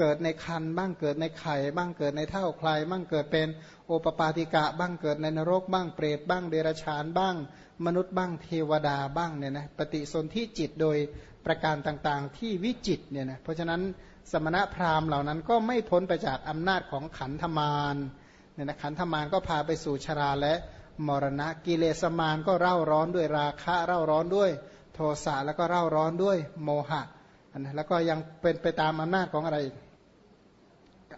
เกิดในคันบ้างเกิดในไข่บ้างเกิดในเท่าใครบ้างเกิดเป็นโอปปาติกะ บ้างเกิดในนรกบ้างเปรตบ้างเดรัจฉานบ้าง มนุษย์บ้างเทวดาบ้างเนี่ยนะปฏิสนธิจิตโดยประการต่างๆ ที่วิจิตเนี่ยนะเพราะฉะนั้นสมณะพราหมณ์เหล่านั้นก็ไม่พ้นไปจากอำนาจของขันธมารเนี่ยนะขันธมารก็พาไปสู่ชราและมรณะกิเลสมารก็เร่าร้อนด้วยราคะเร่าร้อนด้วย โทสะแล้วก็เร่าร้อนด้วยโมหะนะแล้วก็ยังเป็นไปตามอำนาจของอะไรอีก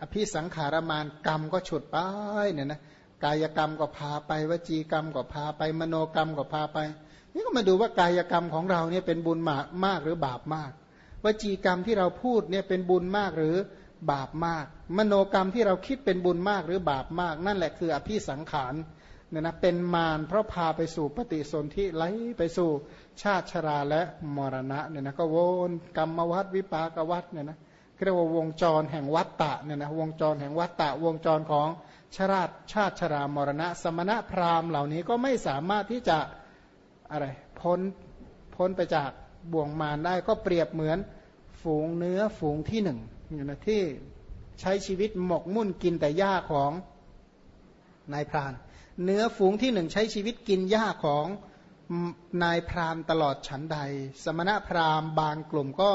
อภิสังขารมานกรรมก็ฉุดไปเนี่ยนะกายกรรมก็พาไปวจีกรรมก็พาไปมโนกรรมก็พาไป นี่ก็มาดูว่ากายกรรมของเราเนี่ยเป็นบุญมากมากหรือบาปมาก วจีกรรมที่เราพูดเนี่ยเป็นบุญมากหรือบาปมาก มโนกรรมที่เราคิดเป็นบุญมากหรือบาปมาก นั่นแหละคืออภิสังขารเนี่ยนะเป็นมารเพราะพาไปสู่ปฏิสนธิไหลไปสู่ชาติชราและมรณะเนี่ยนะก็วนกรรมวัฏวิปากวัฏเนี่ยนะ เรียกว่าวงจรแห่งวัฏฏะเนี่ยนะวงจรแห่งวัฏฏะวงจรของชาติชาติชรามรณะ สมณะพราหมณ์เหล่านี้ก็ไม่สามารถที่จะอะไรพ้นพ้นไปจากบ่วงมารได้ก็เปรียบเหมือนฝูงเนื้อฝูงที่หนึ่งอยู่นะที่ใช้ชีวิตหมกมุ่นกินแต่หญ้าของนายพราน เนื้อฝูงที่หนึ่งใช้ชีวิตกินหญ้าของนายพรานตลอดฉันใด สมณะพราหมณ์บางกลุ่มก็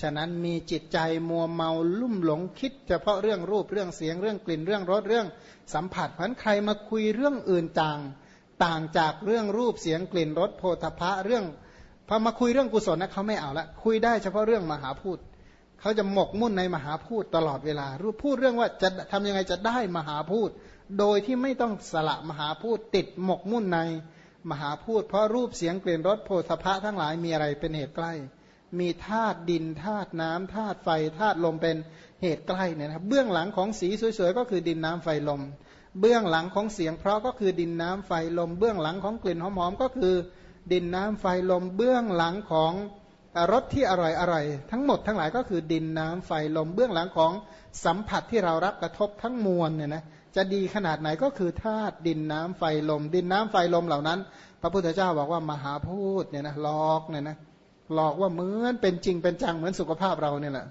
ฉะนั้นมีจิตใจมัวเมาลุ่มหลงคิด เฉพาะเรื่องรูปเรื่องเสียงเรื่องกลิ่นเรื่องรสเรื่องสัมผัสเพราะใครมาคุยเรื่องอื่นต่าง ต่างจากเรื่องรูปเสียงกลิ่นรสโพธพะเรื่องพอมาคุยเรื่องกุศลนะเขาไม่เอาละคุยได้เฉพาะเรื่องมหาพูดเขาจะหมกมุ่นในมหาพูดตลอดเวลา รู้พูดเรื่องว่าจะทำยังไงจะได้มหาพูด โดยที่ไม่ต้องสละมหาพูดติดหมกมุ่นในมหาพูด เพราะรูปเสียงกลิ่นรสโพธพะทั้งหลายมีอะไรเป็นเหตุใกล้ มีธาตุดินธาตุน้ำธาตุไฟธาตุลมเป็นเหตุใกล้เนี่ยนะเบื้องหลังของสีสวยๆก็คือดินน้ำไฟลม เบื้องหลังของเสียงเพราะก็คือดินน้ำไฟลม เบื้องหลังของกลิ่นหอมๆก็คือ ดินน้ำไฟลม เบื้องหลังของรสที่อร่อยอร่อยทั้งหมดทั้งหลายก็คือดินน้ำไฟลมเบื้องหลังของสัมผัสที่เรารับกระทบทั้งมวลเนี่ยนะจะดีขนาดไหนก็คือธาตุดินน้ำไฟลม ดินน้ำไฟลมเหล่านั้น พระพุทธเจ้าบอกว่ามหาพูดเนี่ยนะลอกเนี่ยนะ หลอกว่าเหมือนเป็นจริงเป็นจังเหมือนสุขภาพเราเนี่ยแหละ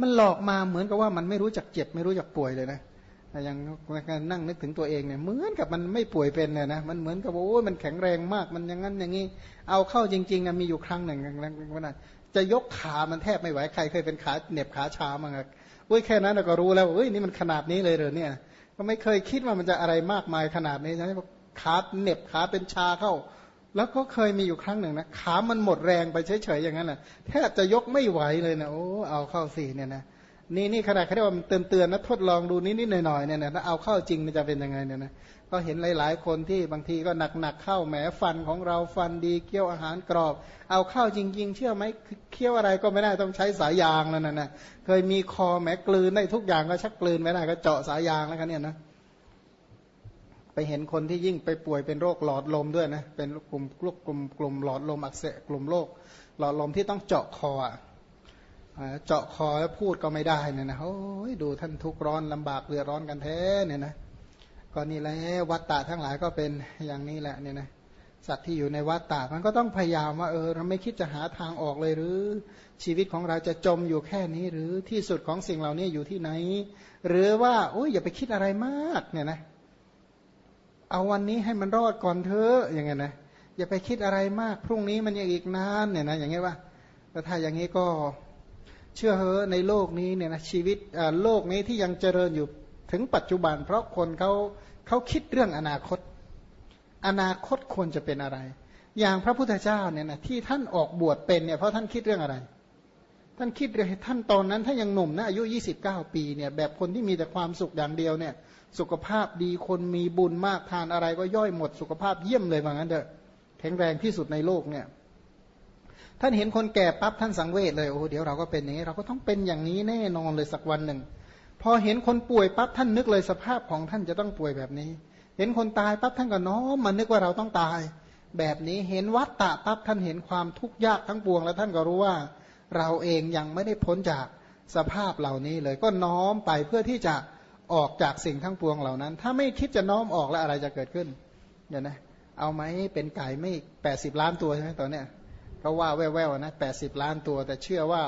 มันหลอกมาเหมือนกับว่ามันไม่รู้จักเจ็บ ไม่รู้จักป่วยเลยนะอย่างนั่งนึกถึงตัวเองเนี่ยเหมือนกับมันไม่ป่วยเป็นเลยนะมันเหมือนกับโอ้ยมันแข็งแรงมากมันอย่างนั้นอย่างนี้ เอาเข้าจริงๆนะมีอยู่ครั้งหนึ่งนะจะยกขามันแทบไม่ไหวใครเคยเป็นขาเหน็บขาชามั้งอุ้ยแค่นั้นเราก็รู้แล้วเอ้ยนี่มันขนาดนี้เลยเหรอเนี่ย ก็ไม่เคยคิดว่ามันจะอะไรมากมายขนาดนี้นะขาเหน็บขาเป็นชาเข้า แล้วก็เคยมีอยู่ครั้งหนึ่งนะขามันหมดแรงไปเฉยๆอย่างนั้นแหละแทบจะยกไม่ไหวเลยนะโอ้เอาเข้าสี่เนี่ยนะนี่นี่ขนาดเขาเรียกว่ามันเตือนเตือนนะทดลองดูนิดๆหน่อยๆเนี่ยนะถ้าเอาเข้าจริงมันจะเป็นยังไงเนี่ยนะก็เห็นหลายๆ คนที่บางทีก็หนักๆเข้าแหมฟันของเราฟันดีเคี้ยวอาหารกรอบ เอาเข้าจริง ๆ เชื่อไหมเคี้ยวอะไรก็ไม่ได้ต้องใช้สายยางแล้วนะนะเคยมีคอแหมกลืนได้ทุกอย่างก็ชักกลืนไม่ได้ก็เจาะสายยางแล้วกันเนี่ยนะ เห็นคนที่ยิ่งไปป่วยเป็นโรคหลอดลมด้วยนะเป็นกลุ่มกลุ่มกลุ่มกลุ่มหลอดลมอักเสบกลุ่มโรคหลอดลมที่ต้องเจาะคอเจาะคอแล้วพูดก็ไม่ได้เนี่ยนะโอ้ยดูท่านทุกร้อนลำบากเดือร้อนกันแท้เนี่ยนะก็นี่แหละวัตตะทั้งหลายก็เป็นอย่างนี้แหละเนี่ยนะสัตว์ที่อยู่ในวัตตะมันก็ต้องพยายามว่าเออเราไม่คิดจะหาทางออกเลยหรือ ชีวิตของเราจะจมอยู่แค่นี้หรือที่สุดของสิ่งเหล่านี้อยู่ที่ไหน หรือว่าโอ้ยอย่าไปคิดอะไรมากเนี่ยนะ เอาวันนี้ให้มันรอดก่อนเถอะอย่างเงี้ยนะอย่าไปคิดอะไรมาก พรุ่งนี้มันยังอีกนานเนี่ยนะอย่างเงี้ยว่าแต่ถ้าอย่างนี้ก็เชื่อเฮอในโลกนี้เนี่ยนะชีวิตโลกนี้ที่ยังเจริญอยู่ถึงปัจจุบัน เพราะคนเขาเขาคิดเรื่องอนาคต อนาคตควรจะเป็นอะไร อย่างพระพุทธเจ้าเนี่ยนะที่ท่านออกบวชเป็นเนี่ยเพราะท่านคิดเรื่องอะไร ท่านคิดเรื่องท่านตอนนั้นถ้ายังหนุ่มนะอายุ 29 ปีเนี่ยแบบคนที่มีแต่ความสุขอย่างเดียวเนี่ย สุขภาพดีคนมีบุญมากทานอะไรก็ย่อยหมดสุขภาพเยี่ยมเลยว่างั้นเถอะแข็งแรงที่สุดในโลกเนี่ยท่านเห็นคนแก่ปั๊บท่านสังเวชเลยโอ้เดี๋ยวเราก็เป็นอย่างนี้ เราก็ต้องเป็นอย่างนี้แน่นอนเลยสักวันหนึ่ง พอเห็นคนป่วยปั๊บท่านนึกเลยสภาพของท่านจะต้องป่วยแบบนี้ เห็นคนตายปั๊บท่านก็น้อมมันนึกว่าเราต้องตาย แบบนี้เห็นวัฏฏะปั๊บท่านเห็นความทุกข์ยากทั้งปวง แล้วท่านก็รู้ว่า เราเองยังไม่ได้พ้นจากสภาพเหล่านี้เลยก็น้อมไปเพื่อที่จะ ออกจากสิ่งทั้งปวงเหล่านั้น ถ้าไม่คิดจะน้อมออกแล้วอะไรจะเกิดขึ้นเดี๋ยวนะเอาไหมเป็นไก่ไม่แปดสิบล้านตัวใช่ไหมตอนเนี้ยเพราะว่าแว่วๆนะแปดสิบล้านตัว แต่เชื่อว่า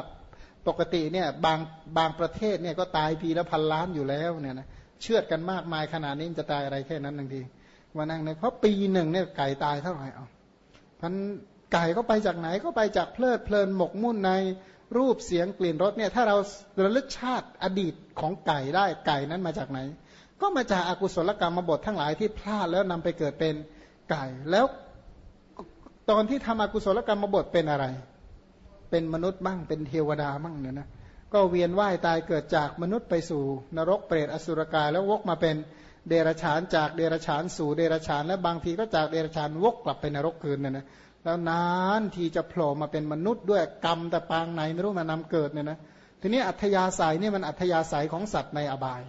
ปกติเนี่ยบางบางประเทศเนี่ยก็ตายปีละพันล้านอยู่แล้วเนี่ยนะเชื่อดกันมากมายขนาดนี้จะตายอะไรแค่นั้นบางทีมานั่งเนี่ยเพราะปีหนึ่งเนี่ยไก่ตายเท่าไหร่เอาพันไก่ก็ไปจากไหนก็ไปจากเพลิดเพลินหมกมุ่นใน รูปเสียงกลิ่นรสเนี่ยถ้าเราระลึกชาติอดีตของไก่ได้ไก่นั้นมาจากไหน ก็มาจากอากุศลกรรมมาบททั้งหลายที่พลาดแล้วนำไปเกิดเป็นไก่ แล้วตอนที่ทำอกุศลกรรมมาบทเป็นอะไร เป็นมนุษย์บ้างเป็นเทวดาบ้างเนี่ยนะก็เวียนว่ายตายเกิดจากมนุษย์ไปสู่นรกเปรตอสุรกายแล้ววกมาเป็นเดรัจฉานจากเดรัจฉานสู่เดรัจฉาน และบางทีก็จากเดรัจฉานวกกลับไปนรกคืนเนี่ยนะ แล้วนานทีจะโผล่มาเป็นมนุษย์ด้วยกรรมแต่ปางไหนไม่รู้มานำเกิดเนี่ยนะทีนี้อัธยาศัยนี่มันอัธยาศัยของสัตว์ในอบาย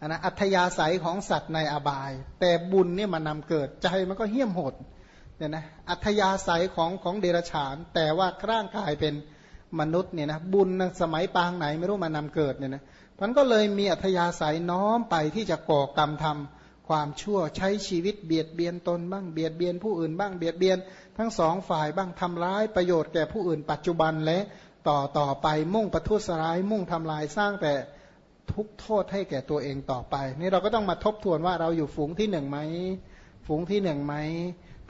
นนะอัธยาศัยของสัตว์ในอบาย แต่บุญเนี่ยมันนำเกิดใจมันก็เหี้ยมโหดเนี่ยนะอัธยาศัยของของเดรัจฉาน แต่ว่าร่างกายเป็นมนุษย์เนี่ยนะบุญสมัยปางไหนไม่รู้มานำเกิดเนี่ยนะมันก็เลยมีอัธยาศัยน้อมไปที่จะก่อกรรมทำ ความชั่วใช้ชีวิตเบียดเบียนตนบ้างเบียดเบียนผู้อื่นบ้างเบียดเบียน ทั้งสองฝ่ายบ้างทำร้ายประโยชน์แก่ผู้อื่นปัจจุบันและต่อต่อไปมุ่งประทุษร้าย มุ่งทำลายสร้างแต่ทุกโทษให้แก่ตัวเองต่อไป นี่เราก็ต้องมาทบทวนว่าเราอยู่ฝูงที่หนึ่งไหมฝูงที่หนึ่งไหม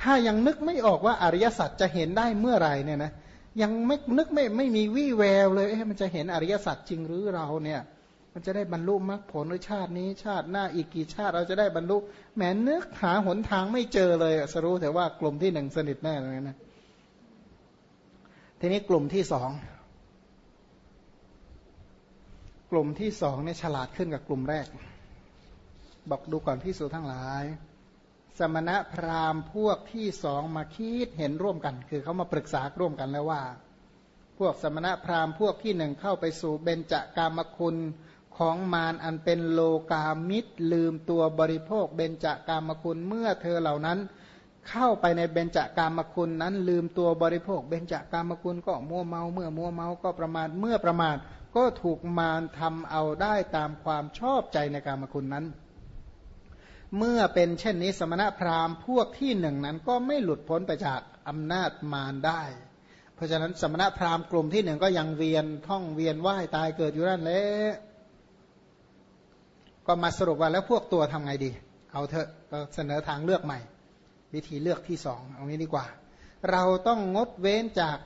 ถ้ายังนึกไม่ออกว่าอริยสัจจะเห็นได้เมื่อไหร่เนี่ยนะยังไม่นึกไม่ไม่มีวี่แววเลยเอ๊ะมันจะเห็นอริยสัจจริงหรือเราเนี่ย มันจะได้บรรลุมรรคผลในชาตินี้ชาติหน้าอีกกี่ชาติเราจะได้บรรลุแหมนึกหาหนทางไม่เจอเลยสรู้แต่ว่ากลุ่มที่หนึ่งสนิทแน่เลยนะทีนี้กลุ่มที่สองกลุ่มที่สองเนี่ยฉลาดขึ้นกับกลุ่มแรก บอกดูก่อนพิสูจทั้งหลาย สมณะพราหมณ์พวกที่สองมาคิดเห็นร่วมกัน คือเขามาปรึกษาร่วมกันแล้วว่าพวกสมณะพราหมณ์พวกที่หนึ่งเข้าไปสู่เบญจากามคุณ ของมารอันเป็นโลกามิตรลืมตัวบริโภคเบญจากามคุณเมื่อเธอเหล่านั้น เข้าไปในเบญจากามคุณนั้น ลืมตัวบริโภค เบญจากามคุณก็มัวเมาเมื่อมัวเมาก็ประมาทเมื่อประมาทก็ถูกมารทำเอาได้ตามความชอบใจในกามคุณนั้น เมื่อเป็นเช่นนี้สมณะพราหมณ์พวกที่หนึ่งนั้นก็ไม่หลุดพ้นไปจากอำนาจมารได้ เพราะฉะนั้นสมณะพราหมณ์กลุ่มที่หนึ่งก็ยังเวียนท่องเวียนว่ายตายเกิดอยู่นั่นแหละ ก็มาสรุปว่าแล้วพวกตัวทำไงดี เอาเถอะก็เสนอทางเลือกใหม่ วิธีเลือกที่สองเอางี้ดีกว่า เราต้องงดเว้นจาก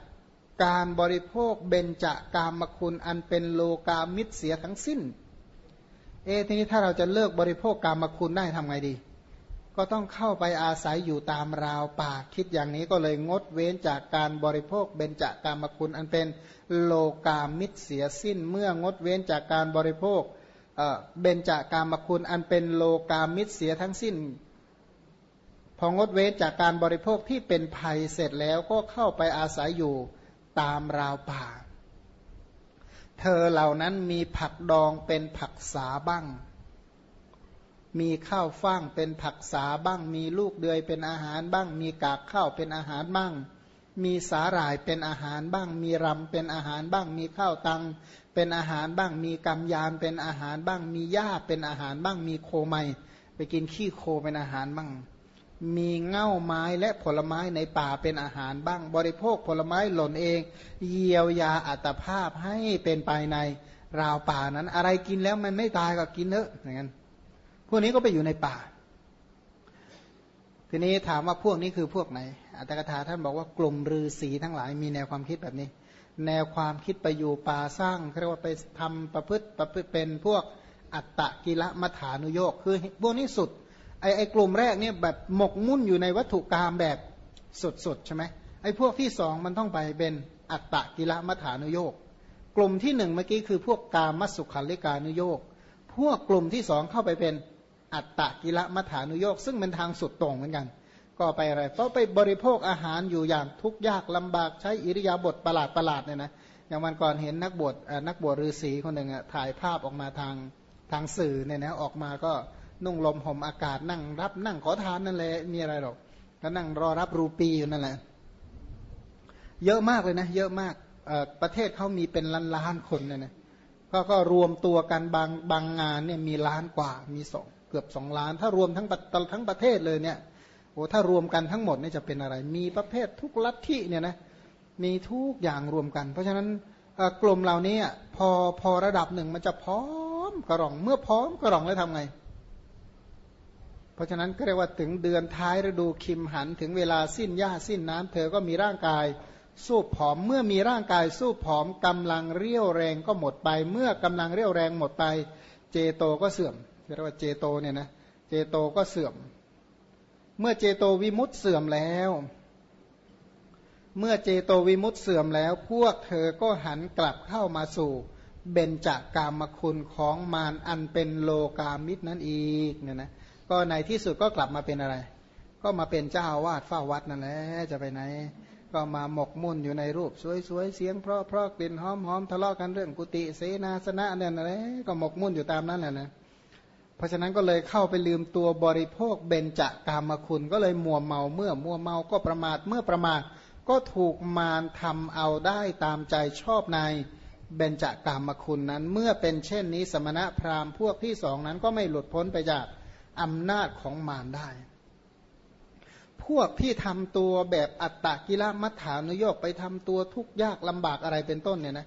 การบริโภคเบญจากามคุณอันเป็นโลกามิตรเสียทั้งสิ้น เอทีนี้ถ้าเราจะเลิกบริโภคกามคุณได้ทำไงดี ก็ต้องเข้าไปอาศัยอยู่ตามราวป่าคิดอย่างนี้ก็เลยงดเว้นจากการบริโภคเบญจากามคุณอันเป็นโลกามิตรเสียสิ้น เมื่องดเว้นจากการบริโภค เบญจากามคุณอันเป็นโลกามิตรเสียทั้งสิ้น พองดเว้นจากการบริโภคที่เป็นภัยเสร็จแล้วก็เข้าไปอาศัยอยู่ตามราวป่า เธอเหล่านั้นมีผักดองเป็นผักสาบ้าง มีข้าวฟ่างเป็นผักสาบ้าง มีลูกเดือยเป็นอาหารบ้าง มีกากข้าวเป็นอาหารบ้าง มีสาหร่ายเป็นอาหารบ้าง มีรำเป็นอาหารบ้าง มีข้าวตัง เป็นอาหารบ้าง มีกำยานเป็นอาหารบ้าง มีหญ้าเป็นอาหารบ้าง มีโคไมไปกินขี้โคเป็นอาหารบ้าง มีเง่าไม้และผลไม้ในป่าเป็นอาหารบ้าง บริโภคผลไม้หล่นเอง เยียวยาอัตภาพให้เป็นไปในราวป่านั้น อะไรกินแล้วมันไม่ตายก็กินเถอะอย่างนั้นพวกนี้ก็ไปอยู่ในป่า ทีนี้ถามว่าพวกนี้คือพวกไหน อัตถกถาท่านบอกว่ากลุ่มฤาษีทั้งหลายมีแนวความคิดแบบนี้ แนวความคิดไปอยู่ป่าสร้างเรียกว่าไปทำประพฤติประพฤติเป็นพวกอัตตะกิละมัฐานุโยกคือพวกนี้สุดไอ้ไอ้กลุ่มแรกเนี่ยแบบหมกมุ่นอยู่ในวัตถุกรรมแบบสุดๆใช่ไหมไอ้พวกที่สองมันต้องไปเป็นอัตตะกิละมัฐานุโยกกลุ่มที่หนึ่งเมื่อกี้คือพวกกามสุขันลิกานุโยกพวกกลุ่มที่สองเข้าไปเป็นอัตตะกิละมัฐานุโยกซึ่งเป็นทางสุดตรงเหมือนกัน ก็ไปอะไร เพราะไปบริโภคอาหารอยู่อย่างทุกข์ยากลำบากใช้อิริยาบถประหลาดประหลาดเนี่ยนะอย่างวันก่อนเห็นนักบวชนักบวชฤาษีคนหนึ่งถ่ายภาพออกมาทางทางสื่อเนี่ยนะออกมาก็นุ่งลมห่มอากาศนั่งรับนั่งขอทานนั่นแหละมีอะไรหรอกก็นั่งรอรับรูปีอยู่นั่นแหละ เยอะมากเลยนะ เยอะมากประเทศเขามีเป็นล้านล้านคนเนี่ยนะก็ก็รวมตัวกันบางบางงานเนี่ยมีล้านกว่ามีสองเกือบสองล้าน ถ้ารวมทั้งทั้งประเทศเลยเนี่ย อ้ถ้ารวมกันทั้งหมดนี่จะเป็นอะไร มีประเภททุกลัทธิเนี่ยนะมีทุกอย่างรวมกัน เพราะฉะนั้นกลุ่มเหล่านี้พอพอระดับหนึ่งมันจะพร้อมกระรองเมื่อพร้อมกระรองแล้วทำไง เพราะฉะนั้นก็เรียกว่าถึงเดือนท้ายฤดูคิมหันถึงเวลาสิ้นหญ้าสิ้นน้ำเธอก็มีร่างกายสู้ผอมเมื่อมีร่างกายสู้ผอมกำลังเรี่ยวแรงก็หมดไป เมื่อกำลังเรี่ยวแรงหมดไป เจโตก็เสื่อมเรียกว่าเจโตเนี่ยนะเจโตก็เสื่อม เมื่อเจโตวิมุตเสื่อมแล้ว เมื่อเจโตวิมุตเสื่อมแล้ว พวกเธอก็หันกลับเข้ามาสู่เบญจากกามคุณของมารอันเป็นโลกามิตรนั้นอีกเนี่ยนะก็ในที่สุดก็กลับมาเป็นอะไร ก็มาเป็นเจ้าวาดเฝ้าวัดนั่นแหละจะไปไหน ก็มาหมกมุ่นอยู่ในรูปสวยๆเสียงเพราะเพราะกลิ่นหอมหอมทะเลาะกันเรื่องกุฏิเสนาสนะเนี่ยอะก็หมกมุ่นอยู่ตามนั้นแหละนะ เพราะฉะนั้นก็เลยเข้าไปลืมตัวบริโภคเบญจากามคุณ ก็เลยมัวเมาเมื่อมัวเมาก็ประมาทเมื่อประมาทก็ถูกมารทำเอาได้ตามใจชอบในเบญจากามคุณนั้น เมื่อเป็นเช่นนี้สมณะพราหมณ์พวกที่สองนั้นก็ไม่หลุดพ้นไปจากอำนาจของมารได้ พวกที่ทำตัวแบบอัตตกิลมัฏฐานุโยกไปทำตัวทุกข์ยากลำบากอะไรเป็นต้นเนี่ยนะ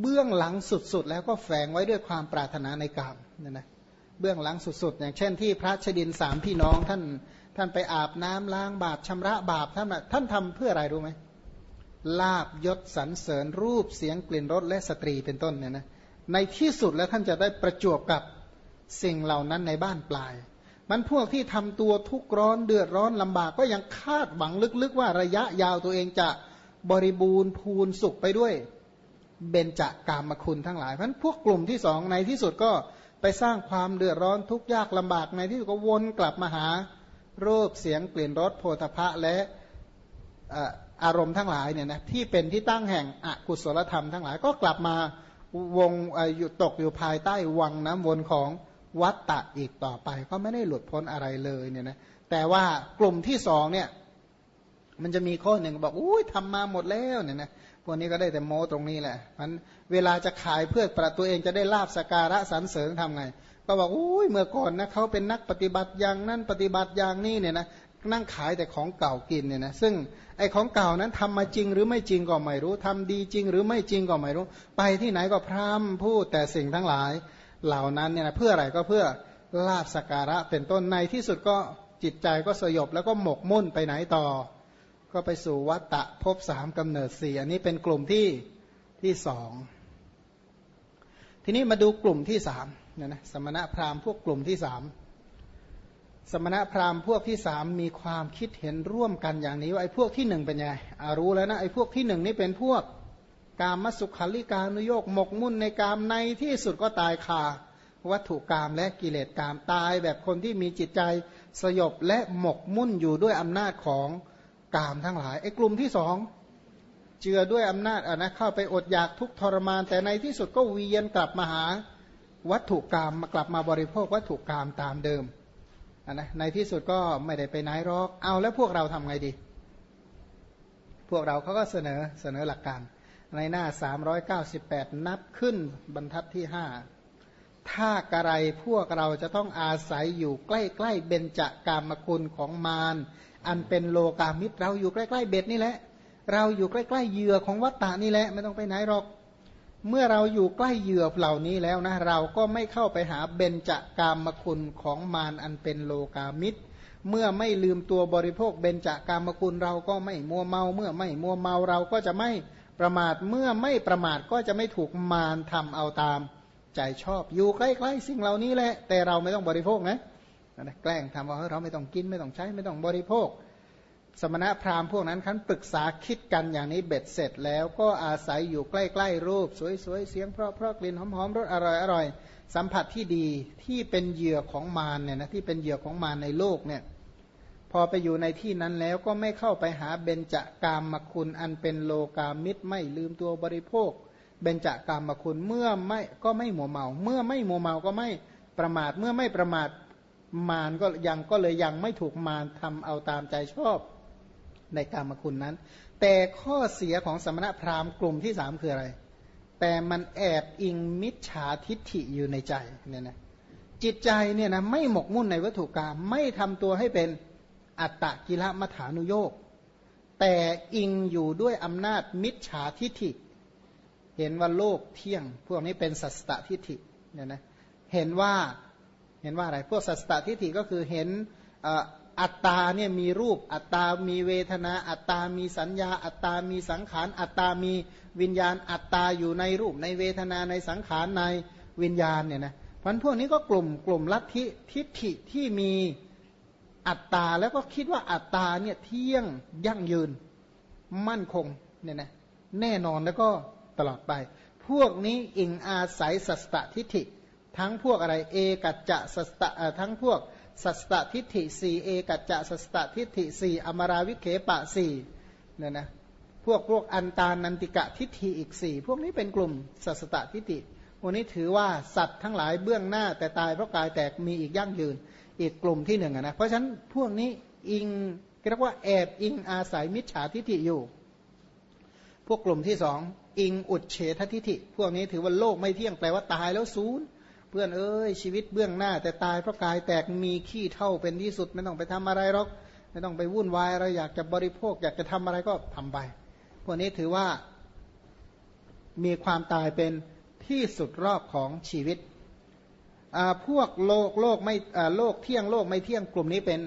เบื้องหลังสุดๆ แล้วก็แฝงไว้ด้วยความปรารถนาในกามเนี่ยนะ เบื้องหลังสุดๆ อย่างเช่นที่พระชดินสามพี่น้องท่านท่านไปอาบน้ำล้างบาปชำระบาปท่านท่านทำเพื่ออะไรรู้ไหมลาบยศสรรเสริญรูปเสียงกลิ่นรสและสตรีเป็นต้นเนี่ยนะในที่สุดแล้วท่านจะได้ประจวบกับสิ่งเหล่านั้นในบ้านปลาย มันพวกที่ทำตัวทุกข์ร้อนเดือดร้อนลำบากก็ยังคาดหวังลึกๆว่าระยะยาวตัวเองจะบริบูรณ์พูนสุขไปด้วยเบญจากามคุณทั้งหลายเพราะพวกกลุ่มที่สองในที่สุดก็ ไปสร้างความเดือดร้อนทุกข์ยากลำบากในที่สุดก็วนกลับมาหารูปเสียงกลิ่นรสโพธพะและอารมณ์ทั้งหลายเนี่ยนะที่เป็นที่ตั้งแห่งอกุศลธรรมทั้งหลายก็กลับมาวงอยู่ตกอยู่ภายใต้วังน้ำวนของวัตตะอีกต่อไป ก็ไม่ได้หลุดพ้นอะไรเลยเนี่ยนะแต่ว่ากลุ่มที่สองเนี่ยมันจะมีข้อหนึ่งบอกอุ้ยทำมาหมดแล้วเนี่ยนะ พวกนี้ก็ได้แต่โม้ตรงนี้แหละมันเวลาจะขายเพื่อประตัวเองจะได้ลาบสการะสรรเสริญทำไง ก็บอกอุ้ยเมื่อก่อนนะเขาเป็นนักปฏิบัติอย่างนั้นปฏิบัติอย่างนี้เนี่ยนะนั่งขายแต่ของเก่ากินเนี่ยนะซึ่งไอ้ของเก่านั้นทำมาจริงหรือไม่จริงก็ไม่รู้ทำดีจริงหรือไม่จริงก็ไม่รู้ ไปที่ไหนก็พร่ำพูดแต่สิ่งทั้งหลายเหล่านั้นเนี่ยนะเพื่ออะไรก็เพื่อลาบสการะเป็นต้นในที่สุดก็จิตใจก็สยบแล้วก็หมกมุ่นไปไหนต่อ ก็ไปสู่วัตตะภพสามกำเนิดสี่อันนี้เป็นกลุ่มที่ที่สองทีนี้มาดูกลุ่มที่สามนี่ยนะสมณะพราหมณ์พวกกลุ่มที่สามสมณะพราหมณ์พวกที่สามมีความคิดเห็นร่วมกันอย่างนี้ว่าไอ้พวกที่หนึ่งเป็นไงรู้แล้วนะไอ้พวกที่หนึ่งนี่เป็นพวกกามมสุขาริกานุโยกหมกมุ่นในกามในที่สุดก็ตายคาวัตถุกามและกิเลสกามตายแบบคนที่มีจิตใจสยบและหมกมุ่นอยู่ด้วยอำนาจของ กามทั้งหลายไอ้กลุ่มที่สองเจือด้วยอำนาจอะนะเข้าไปอดอยากทุกทรมาน แต่ในที่สุดก็เวียนกลับมาหาวัตถุกรรมมากลับมาบริโภควัตถุกรรมตามเดิมอะนะในที่สุดก็ไม่ได้ไปไหนหรอกเอาแล้วพวกเราทำไงดี พวกเราเขาก็เสนอเสนอหลักการ ในหน้า 398 นับขึ้นบรรทัดที่ 5 ถ้ากระไรพวกเราจะต้องอาศัยอยู่ใกล้ๆเบญจากามคุณของมาร อันเป็นโลกามิตรเราอยู่ใกล้ๆเบ็ดนี่แหละ เราอยู่ใกล้ๆเหยื่อของวัตตานี่แหละ ไม่ต้องไปไหนหรอก เมื่อเราอยู่ใกล้เหยื่อเหล่านี้แล้วนะ เราก็ไม่เข้าไปหาเบญจากามมคุณของมารอันเป็นโลกามิตร เมื่อไม่ลืมตัวบริโภคเบญจากามคุณเราก็ไม่มัวเมา เมื่อไม่มัวเมาเราก็จะไม่ประมาทเมื่อไม่ประมาทก็จะไม่ถูกมารทำเอาตาม ใจชอบอยู่ใกล้ๆสิ่งเหล่านี้แหละ แต่เราไม่ต้องบริโภคนะ แกล้งทำว่าเราไม่ต้องกินไม่ต้องใช้ไม่ต้องบริโภค สมณะพราหมณ์พวกนั้นคันปรึกษาคิดกันอย่างนี้เบ็ดเสร็จแล้วก็อาศัยอยู่ใกล้ๆรูป สวยๆเสียงเพราะเพราะกลิ่นหอมๆรสอร่อยๆสัมผัสที่ดีที่เป็นเหยื่อของมารเนี่ยนะที่เป็นเหยื่อของมารในโลกเนี่ยพอไปอยู่ในที่นั้นแล้วก็ไม่เข้าไปหาเบญจากามมคุณอันเป็นโลกามิตรไม่ลืมตัวบริโภค เบญจากามมคุณเมื่อไม่ก็ไม่หมัวเมา เมื่อไม่หมัวเมาก็ไม่ประมาทเมื่อไม่ประมาท มารก็ยังก็เลยยังไม่ถูกมารทำเอาตามใจชอบในกามคุณนั้น แต่ข้อเสียของสมณพราหมณ์กลุ่มที่สามคืออะไร แต่มันแอบอิงมิจฉาทิฏฐิอยู่ในใจเนี่ยนะจิตใจเนี่ยนะไม่หมกมุ่นในวัตถุกรรมไม่ทำตัวให้เป็นอัตตะกิลมัฐานุโยกแต่อิงอยู่ด้วยอำนาจมิจฉาทิฐิ เห็นว่าโลกเที่ยง พวกนี้เป็นสัสตทิฏฐิเนี่ยนะเห็นว่า เห็นว่าอะไร พวกสัสตทิฏฐิก็คือเห็นอัตตาเนี่ยมีรูป อัตตามีเวทนา อัตตามีสัญญา อัตตามีสังขาร อัตตามีวิญญาณ อัตตาอยู่ในรูป ในเวทนา ในสังขาร ในวิญญาณเนี่ยนะพันพวกนี้ก็กลุ่มกลุ่มลัทธิทิฏฐิที่มีอัตตาแล้วก็คิดว่าอัตตาเนี่ยเที่ยงยั่งยืนมั่นคงเนี่ยนะแน่นอนแล้วก็ตลอดไป พวกนี้อิงอาศัยสัสตทิฏฐิ ทั้งพวกอะไรเอกัจจะสัสตทั้งพวกสัสตทิฏฐิสี่เอกัจจะสัสตทิฏฐิสี่อมราวิเคปะสี่เนี่ยนะพวกพวกอันตานันติกะทิฏฐิอีกสี่พวกนี้เป็นกลุ่มสัสตทิฏฐิวันนี้ถือว่าสัตว์ทั้งหลายเบื้องหน้าแต่ตายเพราะกายแตกมีอีกยั่งยืน อีกกลุ่มที่หนึ่งนะเพราะฉะนั้นพวกนี้อิงเรียกว่าแอบอิงอาศัยมิจฉาทิฏฐิอยู่ พวกกลุ่มที่สองอิงอุดเฉททิฏฐิพวกนี้ถือว่าโลกไม่เที่ยงแปลว่าตายแล้วศูนย์ เพื่อนเอ้ยชีวิตเบื้องหน้า แต่ตายเพราะกายแตกมีขี้เท่าเป็นที่สุดไม่ต้องไปทำอะไรหรอกไม่ต้องไปวุ่นวายอะไรอยากจะบริโภค อยากจะทำอะไรก็ทำไปพวกนี้ถือว่ามีความตายเป็นที่สุดรอบของชีวิต พวกโลกโลกไม่โลกเที่ยงโลกไม่เที่ยงกลุ่มนี้เป็น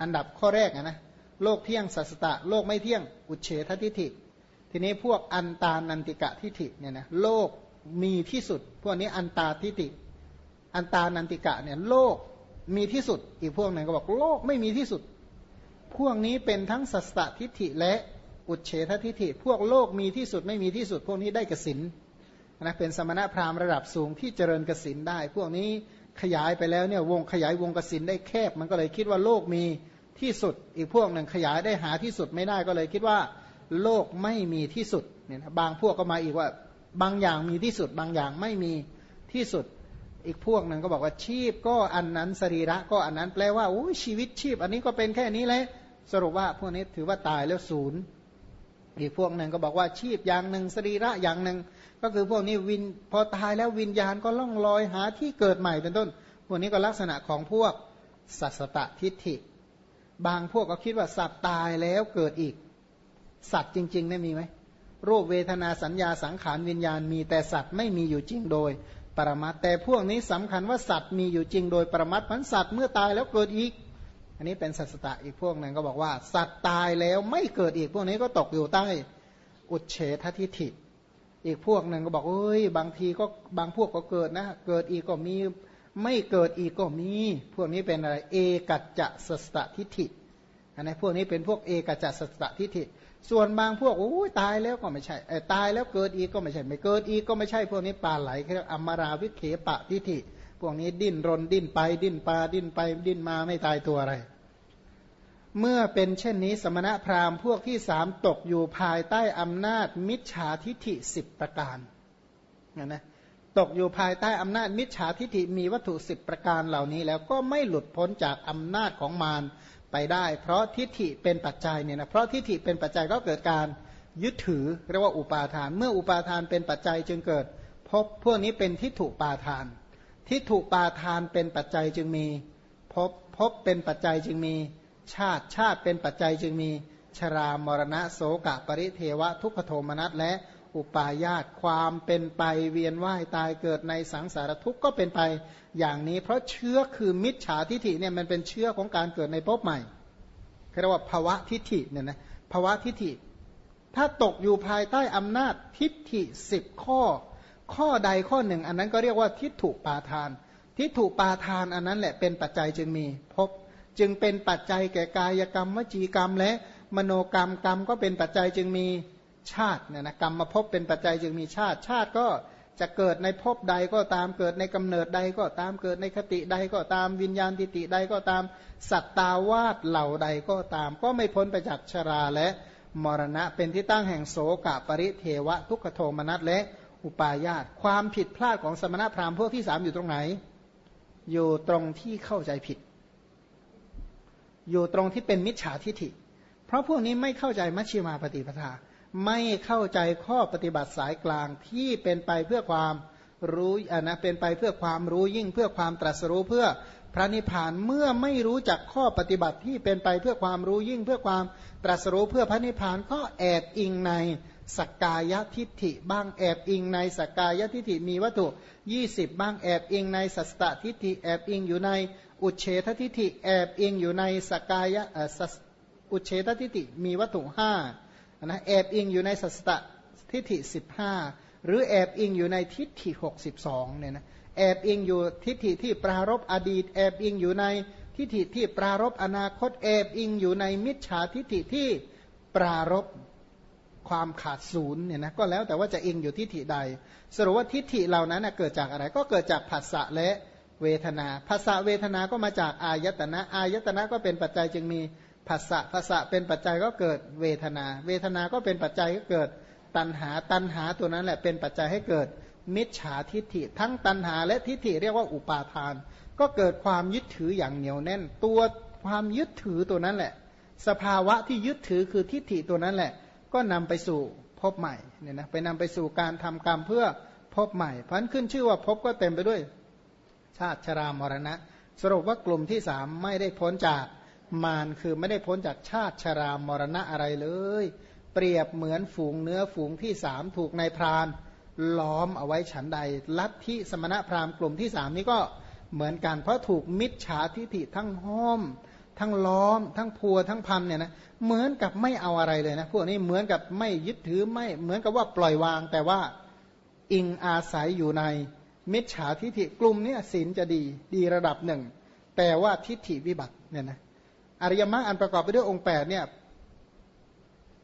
อันดับข้อแรกนะโลกเที่ยงสัสตะ โลกไม่เที่ยงอุเฉททิฏฐิ ทีนี้พวกอันตานันติกะทิฏฐิเนี่ยนะโลกมีที่สุด พวกนี้อันตาทิฏฐิ อันตานันติกะเนี่ยโลกมีที่สุด อีกพวกหนึ่งก็บอกโลกไม่มีที่สุด พวกนี้เป็นทั้งสัสตทิฏฐิและอุเฉททิฏฐิ พวกโลกมีที่สุดไม่มีที่สุด พวกนี้ได้กสินนะเป็นสมณพราหมณ์ระดับสูงที่เจริญกสินได้ พวกนี้ขยายไปแล้วเนี่ยวงขยายวงกสินได้แคบ มันก็เลยคิดว่าโลกมีที่สุด อีกพวกหนึ่งขยายได้หาที่สุดไม่ได้ก็เลยคิดว่า โลกไม่มีที่สุดเนี่ยบางพวกก็มาอีกว่าบางอย่างมีที่สุด บางอย่างไม่มีที่สุด อีกพวกหนึ่งก็บอกว่าชีพก็อันนั้นสรีระก็อันนั้นแปลว่าโอ้ชีวิตชีพ อันนี้ก็เป็นแค่นี้แหละสรุปว่าพวกนี้ถือว่าตายแล้วศูนย์อีกพวกหนึ่งก็บอกว่าชีพอย่างหนึ่งสรีระอย่างหนึ่ง ก็คือพวกนี้วินพอตายแล้ววิญญาณก็ล่องลอยหาที่เกิดใหม่เป็นต้น พวกนี้ก็ลักษณะของพวกสัสตทิฏฐิ บางพวกก็คิดว่าสัตว์ตายแล้วเกิดอีก สัตว์จริงๆได้มีไหมรูปเวทนาสัญญาสังขารวิญญาณมีแต่สัตว์ไม่มีอยู่จริงโดย ปรมัตแต่พวกนี้สำคัญว่าสัตว์มีอยู่จริงโดยปรมัตมันสัตว์เมื่อตายแล้วเกิดอีก อันนี้เป็นสัสตะอีกพวกหนึ่งก็บอกว่า สัตว์ตายแล้วไม่เกิดอีกพวกนี้ก็ตกอยู่ใต้อุเฉททิฏฐิ อีกพวกหนึ่งก็บอกเอ้ย บางทีก็บางพวกก็เกิดนะ เกิดอีกก็มีไม่เกิดอีกก็มี พวกนี้เป็นอะไร เอกัจจะสสตทิฏฐิอันนี้พวกนี้เป็นพวกเอกัจจะสสตทิฏฐิ ส่วนบางพวกโอ้ยตายแล้วก็ไม่ใช่ไอ้ตายแล้วเกิดอีกก็ไม่ใช่ ไม่เกิดอีกก็ไม่ใช่พวกนี้ปลาไหลเรียกอมราวิเคปะทิฐิ พวกนี้ดิ้นรนดิ้นไป ดิ้นปลาดิ้นไปดิ้นมาไม่ตายตัวอะไร เมื่อเป็นเช่นนี้สมณะพราหมณ์พวกที่สามตกอยู่ภายใต้อำนาจมิจฉาทิฐิสิบประการนะนะตกอยู่ภายใต้อำนาจมิจฉาทิฐิมีวัตถุสิบประการเหล่านี้ แล้วก็ไม่หลุดพ้นจากอำนาจของมาร ไปได้ เพราะทิฏฐิเป็นปัจจัยเนี่ยนะเพราะทิฏฐิเป็นปัจจัยก็เกิดการยึดถือเรียกว่าอุปาทาน เมื่ออุปาทานเป็นปัจจัยจึงเกิดพบพวกนี้เป็นทิฏฐุปาทาน ทิฏฐุปาทานเป็นปัจจัยจึงมีพบพบเป็นปัจจัยจึงมีชาติชาติเป็นปัจจัยจึงมีชรามรณะโสกะปริเทวะทุกขโทมนัสและ อุปาญาตความเป็นไปเวียนว่ายตายเกิดในสังสารทุกข์ก็เป็นไปอย่างนี้ เพราะเชื้อคือมิจฉาทิฐิเนี่ยมันเป็นเชื้อของการเกิดในภพใหม่เรียกว่าภาวะทิฐิเนี่ยนะภาวะทิฐิ ถ้าตกอยู่ภายใต้อำนาจทิฏฐิสิบข้อ ข้อใดข้อหนึ่ง อันนั้นก็เรียกว่าทิฏฐุปาทาน ทิฏฐุปาทานอันนั้นแหละเป็นปัจจัยจึงมีภพจึงเป็นปัจจัยแก่กายกรรมวจีกรรมและมโนกรรมกรรมก็เป็นปัจจัยจึงมี ชาติเนี่ยนะกรรมมาพบเป็นปัจจัยจึงมีชาติชาติก็จะเกิดในภพใดก็ตามเกิดในกำเนิดใดก็ตามเกิดในคติใดก็ตามวิญญาณติติใดก็ตามสัตตาวาสเหล่าใดก็ตาม ก็ไม่พ้นไปจากชราและมรณะเป็นที่ตั้งแห่งโสกะปริเทวะ ทุกขโทมนัสและอุปาญาตความผิดพลาดของสมณพราหมณ์พวกที่สามอยู่ตรงไหน อยู่ตรงที่เข้าใจผิด อยู่ตรงที่เป็นมิจฉาทิฐิ เพราะพวกนี้ไม่เข้าใจมัชฌิมาปฏิปทา ไม่เข้าใจข้อปฏิบัติสายกลางที่เป็นไปเพื่อความรู้อะนะเป็นไปเพื่อความรู้ยิ่งเพื่อความตรัสรู้เพื่อพระนิพพานเมื่อไม่รู้จักข้อปฏิบัติที่เป็นไปเพื่อความรู้ยิ่งเพื่อความตรัสรู้เพื่อพระนิพพานก็แอบอิงในสกกายทิฏฐิบ้างแอบอิงในสกกายทิฏฐิมีวัตถุ 20 บ้างแอบอิงในสัสตทิฏฐิแอบอิงอยู่ในอุเฉททิฏฐิแอบอิงอยู่ในสกายอุเฉททิฏฐิมีวัตถุห้า นะแอบอิงอยู่ในสัสตทิฏฐิ15หรือแอบอิงอยู่ในทิฏฐิ62เนี่ยนะแอบอิงอยู่ทิฏฐิที่ปรารบอดีต แอบอิงอยู่ในทิฏฐิที่ปรารบอนาคต แอบอิงอยู่ในมิจฉาทิฏฐิที่ปรารบความขาดศูนย์เนี่ยนะก็แล้วแต่ว่าจะอิงอยู่ทิฏฐิใด สรุปว่าทิฏฐิเหล่านั้นเกิดจากอะไรก็เกิดจากผัสสะและเวทนาภาษาเวทนาก็มาจากอายตนะ อายตนะก็เป็นปัจจัยจึงมี ภาษะภาษะเป็นปัจจัยก็เกิดเวทนา เวทนาก็เป็นปัจจัยก็เกิดตัณหาตัณหาตัวนั้นแหละเป็นปัจจัยให้เกิดมิจฉาทิฏฐิ ทั้งตัณหาและทิฏฐิเรียกว่าอุปาทาน ก็เกิดความยึดถืออย่างเหนียวแน่น ตัวความยึดถือตัวนั้นแหละ สภาวะที่ยึดถือคือทิฏฐิตัวนั้นแหละ ก็นำไปสู่พบใหม่เนี่ยนะไปนำไปสู่การทำกรรมเพื่อพบใหม่พันขึ้นชื่อว่าพบก็เต็มไปด้วย ชาติชรามรณะ สรุปว่ากลุ่มที่สามไม่ได้พ้นจาก มารคือไม่ได้พ้นจากชาติชรามรณะอะไรเลย เปรียบเหมือนฝูงเนื้อฝูงที่สามถูกนายพรานล้อมเอาไว้ฉันใด ลัทธิสมณพราหมณ์กลุ่มที่สามนี้ก็เหมือนกัน เพราะถูกมิจฉาทิฐิทั้งห้อม ทั้งล้อม ทั้งพัวทั้งพันเนี่ยนะเหมือนกับไม่เอาอะไรเลยนะพวกนี้เหมือนกับไม่ยึดถือไม่เหมือนกับว่าปล่อยวาง แต่ว่าอิงอาศัยอยู่ในมิจฉาทิฐิกลุ่มนี้ศีลจะดีดีระดับหนึ่ง แต่ว่าทิฏฐิวิบัติเนี่ยนะ อริยมรรคอันประกอบไปด้วยองค์แปดเนี่ย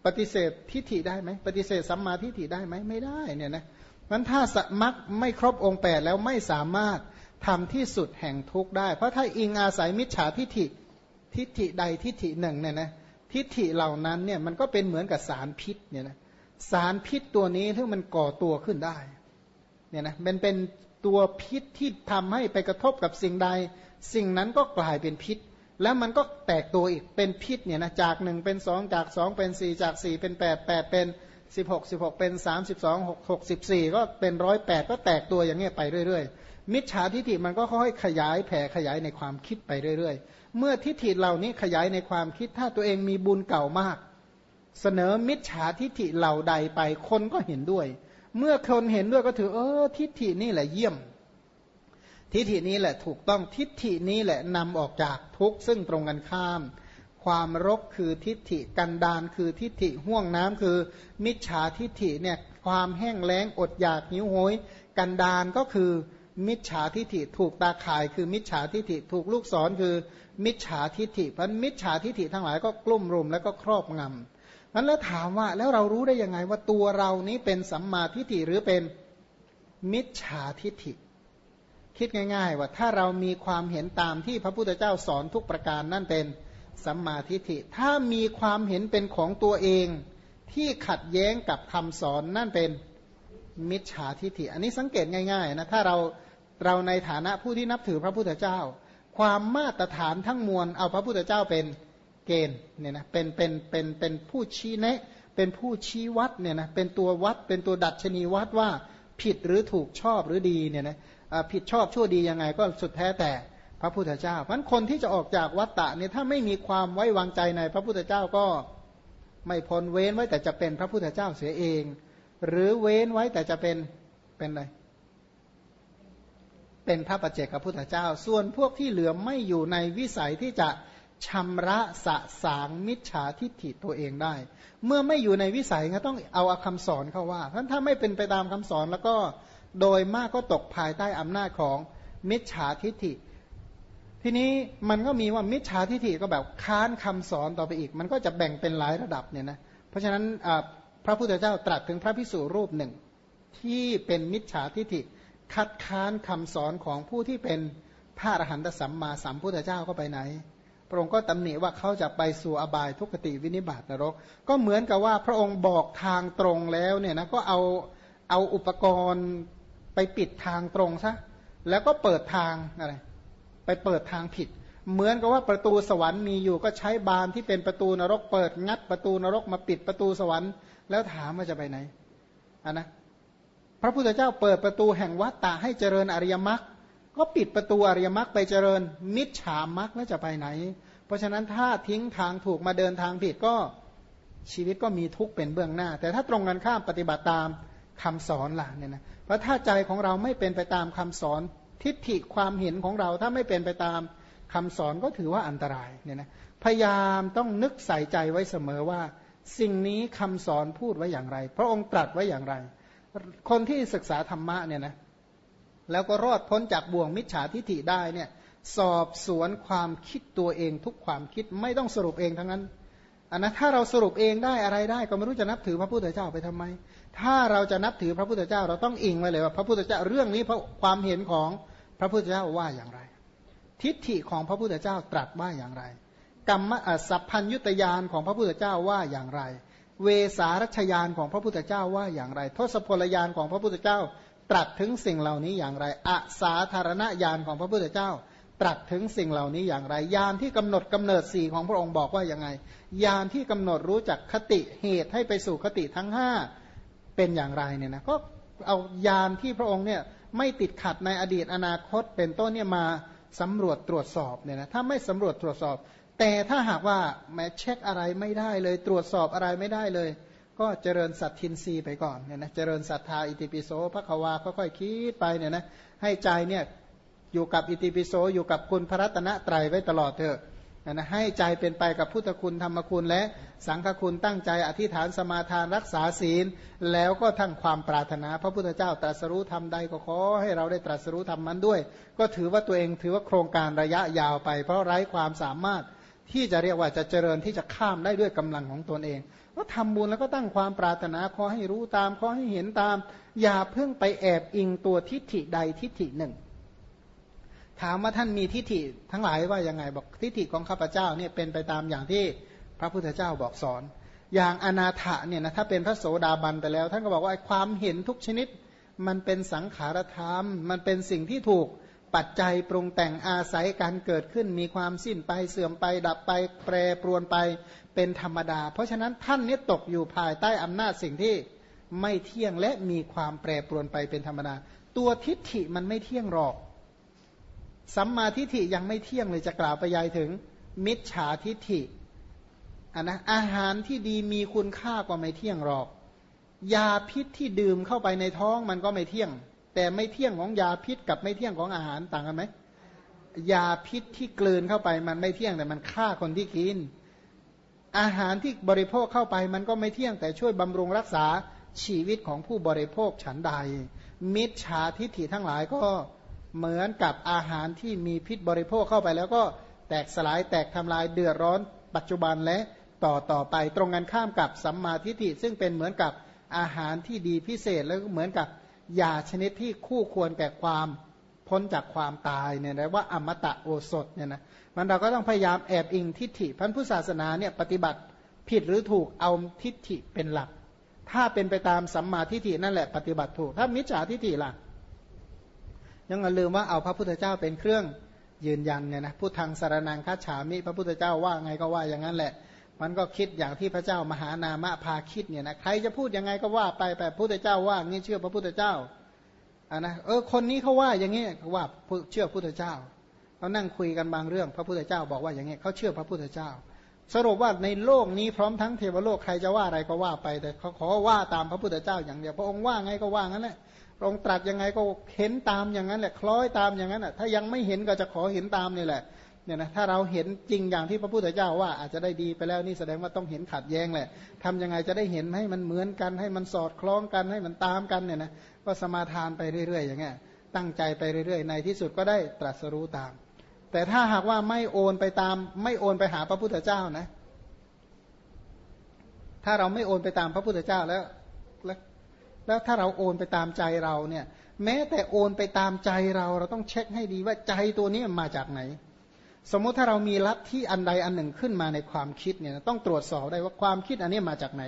ปฏิเสธทิฏฐิได้ไหมปฏิเสธสัมมาทิฏฐิได้ไหมไม่ได้เนี่ยนะมันถ้าสมักไม่ครบองค์แปดแล้วไม่สามารถทำที่สุดแห่งทุกข์ได้ เพราะถ้าอิงอาศัยมิจฉาทิฏฐิทิฏฐิใดทิฏฐิหนึ่งเนี่ยนะทิฏฐิเหล่านั้นเนี่ยมันก็เป็นเหมือนกับสารพิษเนี่ยนะสารพิษตัวนี้ที่มันก่อตัวขึ้นได้เนี่ยนะมันเป็นตัวพิษที่ทำให้ไปกระทบกับสิ่งใด สิ่งนั้นก็กลายเป็นพิษ แล้วมันก็แตกตัวอีกเป็นพิษเนี่ยนะจากหนึ่งเป็นสองจากสองเป็นสี่จากสี่เป็นแปดแปดเป็นสิบหกสิบหกเป็นสามสิบสองหกหกสิบสี่ก็เป็นร้อยแปดก็แตกตัวอย่างเงี้ยไปเรื่อยๆ มิจฉาทิฏฐิมันก็ค่อยขยายแผ่ขยายในความคิดไปเรื่อยๆ เมื่อทิฏฐิเหล่านี้ขยายในความคิดถ้าตัวเองมีบุญเก่ามาก เสนอมิจฉาทิฏฐิเหล่าใดไปคนก็เห็นด้วย เมื่อคนเห็นด้วยก็ถือเออทิฏฐินี่แหละเยี่ยม ทิฏฐินี้แหละถูกต้องทิฏฐินี้แหละนำออกจากทุกข์ซึ่งตรงกันข้าม ความรกคือทิฏฐิกันดานคือทิฏฐิห่วงน้ำคือ มิจฉาทิฏฐิเนี่ยความแห้งแล้งอดอยากหิวโหย กันดานก็คือมิจฉาทิฏฐิถูกตาข่ายคือมิจฉาทิฏฐิถูกลูกศรคือ มิจฉาทิฏฐิเพันมิจฉาทิฏฐิทั้งหลายก็กลุ่มรุมแล้วก็ครอบงำนั้นแล้วถามว่าแล้วเรารู้ได้ยังไงว่าตัวเรานี้เป็นสัมมาทิฏฐิหรือเป็นมิจฉาทิฏฐิ คิดง่าย ๆ ว่าถ้าเรามีความเห็นตามที่พระพุทธเจ้าสอนทุกประการนั่นเป็นสัมมาทิฏฐิ ถ้ามีความเห็นเป็นของตัวเองที่ขัดแย้งกับคำสอนนั่นเป็นมิจฉาทิฏฐิ อันนี้สังเกตง่ายๆนะถ้าเราเราในฐานะผู้ที่นับถือพระพุทธเจ้า ความมาตรฐานทั้งมวลเอาพระพุทธเจ้าเป็นเกณฑ์เนี่ยนะเป็นเป็นเป็นเป็นผู้ชี้แนะเป็นผู้ชี้วัดเนี่ยนะเป็นตัววัดเป็นตัวดัชนีวัดว่าผิดหรือถูกชอบหรือดีเนี่ยนะ ผิดชอบชั่วดียังไง ก็สุดแท้แต่พระพุทธเจ้าเพราะคนที่จะออกจากวัฏฏะเนี่ยถ้าไม่มีความไว้วางใจในพระพุทธเจ้าก็ไม่พ้นเว้นไว้แต่จะเป็นพระพุทธเจ้าเสียเอง หรือเว้นไว้แต่จะเป็นเป็นอะไรเป็นพระปัจเจกพระพุทธเจ้า ส่วนพวกที่เหลือไม่อยู่ในวิสัยที่จะชำระสะสางมิจฉาทิฏฐิตัวเองได้ เมื่อไม่อยู่ในวิสัยก็ต้องเอาคำสอนเข้าว่าท่านถ้าไม่เป็นไปตามคำสอนแล้วก็ โดยมากก็ตกภายใต้อำนาจของมิจฉาทิฏฐิ ทีนี้มันก็มีว่ามิจฉาทิฏฐิก็แบบค้านคำสอนต่อไปอีก มันก็จะแบ่งเป็นหลายระดับเนี่ยนะเพราะฉะนั้นพระพุทธเจ้าตรัสถึงพระพิสุรูปหนึ่ง ที่เป็นมิจฉาทิฏฐิ คัดค้านคำสอนของผู้ที่เป็นพระอรหันตสัมมาสัมพุทธเจ้าก็ไปไหนพระองค์ก็ตำหนิว่าเขาจะไปสู่อบายทุกขติวินิบาตนรก ก็เหมือนกับว่าพระองค์บอกทางตรงแล้วเนี่ยนะก็เอาเอาอุปกรณ์ ไปปิดทางตรงซะแล้วก็เปิดทางอะไรไปเปิดทางผิด เหมือนกับว่าประตูสวรรค์มีอยู่ก็ใช้บานที่เป็นประตูนรกเปิดงัดประตูนรกมาปิดประตูสวรรค์ แล้วถามว่าจะไปไหนอะนะพระพุทธเจ้าเปิดประตูแห่งวัตตะให้เจริญอริยมรรคก็ปิดประตูอริยมรรคไปเจริญ มิจฉามรรคแล้วจะไปไหน เพราะฉะนั้นถ้าทิ้งทางถูกมาเดินทางผิดก็ชีวิตก็มีทุกข์เป็นเบื้องหน้า แต่ถ้าตรงกันข้ามปฏิบัติตาม คำสอนล่ะเนี่ยนะเพราะถ้าใจของเราไม่เป็นไปตามคำสอนทิฏฐิความเห็นของเราถ้าไม่เป็นไปตามคำสอนก็ถือว่าอันตรายเนี่ยนะพยายามต้องนึกใส่ใจไว้เสมอว่า สิ่งนี้คำสอนพูดไว้อย่างไร พระองค์ตรัสไว้อย่างไร คนที่ศึกษาธรรมะเนี่ยนะแล้วก็รอดพ้นจากบ่วงมิจฉาทิฏฐิได้เนี่ยสอบสวนความคิดตัวเองทุกความคิดไม่ต้องสรุปเองทั้งนั้น อันนะถ้าเราสรุปเองได้อะไรได้ ก็ไม่รู้จะนับถือพระพุทธเจ้าไปทำไม ถ้าเราจะนับถือพระพุทธเจ้าเราต้องอิงไว้เลยว่าพระพุทธเจ้าเรื่องนี้เพราะความเห็นของพระพุทธเจ้าว่าอย่างไร ทิฏฐิของพระพุทธเจ้าตรัสว่าอย่างไร กรรมสัพพัญยุตยานของพระพุทธเจ้าว่าอย่างไร เวสารัชยานของพระพุทธเจ้าว่าอย่างไร ทศพลยานของพระพุทธเจ้า ตรัสถึงสิ่งเหล่านี้อย่างไรอสาธารณญาณของพระพุทธเจ้า ตรัสถึงสิ่งเหล่านี้อย่างไรยานที่กำหนดกำเนิดสี่ของพระองค์บอกว่ายังไงยานที่กำหนดรู้จักคติเหตุให้ไปสู่คติทั้งห้าเป็นอย่างไรเนี่ยนะก็เอายานที่พระองค์เนี่ยไม่ติดขัดในอดีตอนาคต เป็นต้นเนี่ยมาสำรวจตรวจสอบเนี่ยนะถ้าไม่สำรวจตรวจสอบ แต่ถ้าหากว่าแม้เช็คอะไรไม่ได้เลยตรวจสอบอะไรไม่ได้เลย ก็เจริญสัตทินรีไปก่อนเนี่ยนะเจริญศรัทธาอิติปิโสพระควาค่อยๆคิดไปเนี่ยนะให้ใจเนี่ย อยู่กับอิติปิโสอยู่กับคุณพระรัตนตรัยไว้ตลอดเถอะนะให้ใจเป็นไปกับพุทธคุณธรรมคุณและสังฆคุณตั้งใจอธิษฐานสมาทานรักษาศีล แล้วก็ทั้งความปรารถนา พระพุทธเจ้าตรัสรู้ทำใดก็ขอให้เราได้ตรัสรู้ทำมันด้วย ก็ถือว่าตัวเองถือว่าโครงการระยะยาวไป เพราะไร้ความสามารถที่จะเรียกว่าจะเจริญที่จะข้ามได้ด้วยกำลังของตนเอง ก็ทำบุญแล้วก็ตั้งความปรารถนาขอให้รู้ตามขอให้เห็นตาม อย่าเพิ่งไปแอบอิงตัวทิฏฐิใดทิฏฐิหนึ่ง ถามว่าท่านมีทิฏฐิทั้งหลายว่ายังไง บอกทิฏฐิของข้าพเจ้าเนี่ยเป็นไปตามอย่างที่พระพุทธเจ้าบอกสอน อย่างอนาถะเนี่ยนะถ้าเป็นพระโสดาบันไปแล้ว ท่านก็บอกว่าความเห็นทุกชนิด มันเป็นสังขารธรรม มันเป็นสิ่งที่ถูกปัจจัยปรุงแต่งอาศัยการเกิดขึ้นมีความสิ้นไปเสื่อมไปดับไป แปรปรวนไปเป็นธรรมดา เพราะฉะนั้นท่านนี้ตกอยู่ภายใต้อำนาจสิ่งที่ไม่เที่ยงและมีความแปรปรวนไปเป็นธรรมดา ตัวทิฏฐิมันไม่เที่ยงหรอก สัมมาทิฏฐิยังไม่เที่ยงเลยจะกล่าวไปยายถึง มิจฉาทิฏฐิอันนะอาหารที่ดีมีคุณค่าก็ไม่เที่ยงหรอก ยาพิษที่ดื่มเข้าไปในท้องมันก็ไม่เที่ยง แต่ไม่เที่ยงของยาพิษกับไม่เที่ยงของอาหารต่างกันไหมยาพิษที่กลืนเข้าไปมันไม่เที่ยงแต่มันฆ่าคนที่กิน อาหารที่บริโภคเข้าไปมันก็ไม่เที่ยงแต่ช่วยบำรุงรักษาชีวิตของผู้บริโภคฉันใด มิจฉาทิฏฐิทั้งหลายก็ เหมือนกับอาหารที่มีพิษบริโภคเข้าไปแล้วก็แตกสลายแตกทำลายเดือดร้อน ปัจจุบันและต่อต่อไปตรงกันข้ามกับสัมมาทิฏฐิซึ่งเป็นเหมือนกับอาหารที่ดีพิเศษแล้วก็เหมือนกับยาชนิดที่คู่ควรแก่ความพ้นจากความตายเนี่ยนะว่าอมตะโอสถเนี่ยนะมันเราก็ต้องพยายามแอบอิงทิฏฐิพันพุศาสนาเนี่ยปฏิบัติผิดหรือถูกเอาทิฏฐิเป็นหลัก ถ้าเป็นไปตามสัมมาทิฏฐินั่นแหละปฏิบัติถูก ถ้ามิจฉาทิฏฐิล่ะ ยังอย่าลืมว่าเอาพระพุทธเจ้าเป็นเครื่องยืนยันเนี่ยนะพุทธังสารนังคัจฉามิ พระพุทธเจ้าว่าไงก็ว่าอย่างนั้นแหละ มันก็คิดอย่างที่พระเจ้ามหานามะพาคิดเนี่ยนะใครจะพูดยังไงก็ว่าไปแต่พระพุทธเจ้าว่างี้เชื่อพระพุทธเจ้าอ่านะเออคนนี้เขาว่าอย่างงี้เขาว่าเชื่อพระพุทธเจ้าเขานั่งคุยกันบางเรื่อง พระพุทธเจ้าบอกว่าอย่างงี้เขาเชื่อพระพุทธเจ้า สรุปว่าในโลกนี้พร้อมทั้งเทวโลกใครจะว่าอะไรก็ว่าไปแต่เขาขอว่าตามพระพุทธเจ้าอย่างเดียวพระองค์ว่าไงก็ว่างั้นแหละ องค์ตรัสยังไงก็เห็นตามอย่างนั้นแหละ คล้อยตามอย่างนั้นอะถ้ายังไม่เห็นก็จะขอเห็นตามนี่แหละเนี่ยนะถ้าเราเห็นจริงอย่างที่พระพุทธเจ้าว่าอาจจะได้ดีไปแล้วนี่แสดงว่าต้องเห็นขัดแย้งแหละทำยังไงจะได้เห็นให้มันเหมือนกันให้มันสอดคล้องกันให้มันตามกันเนี่ยนะก็สมาทานไปเรื่อย ๆ อย่างเงี้ยตั้งใจไปเรื่อย ๆ ในที่สุดก็ได้ตรัสรู้ตาม แต่ถ้าหากว่าไม่โอนไปตาม ไม่โอนไปหาพระพุทธเจ้านะ ถ้าเราไม่โอนไปตามพระพุทธเจ้าแล้วแล้ว แล้วถ้าเราโอนไปตามใจเราเนี่ย แม้แต่โอนไปตามใจเราเราต้องเช็คให้ดีว่าใจตัวนี้มาจากไหน สมมุติถ้าเรามีลัทธิอันใดอันหนึ่งขึ้นมาในความคิดเนี่ยต้องตรวจสอบได้ว่าความคิดอันนี้มาจากไหน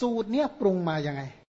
สูตรเนี่ยปรุงมาอย่างไง